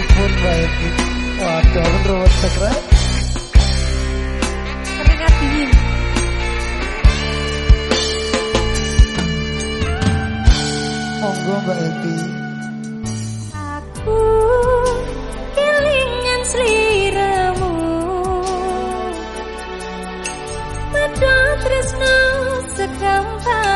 pun baik, iki. Waduh, ruwet sekre. Keringat dingin. Monggo Mbak Evi. Aku kelingan seliramu, Medo tresno sekampang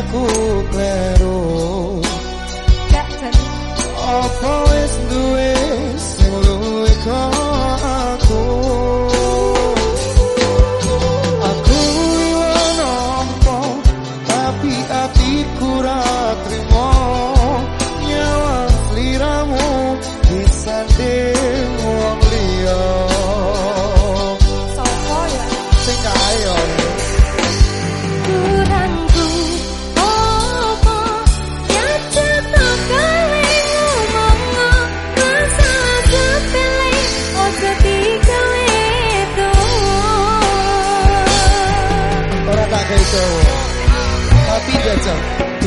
aku kleru. Gak Apa wis duwe sing kok aku? Aku nampa tapi atiku ra trimo. Nyawa sliramu disanding wong 他逼着走。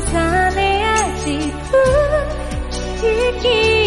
重ね合引き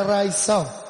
arraição.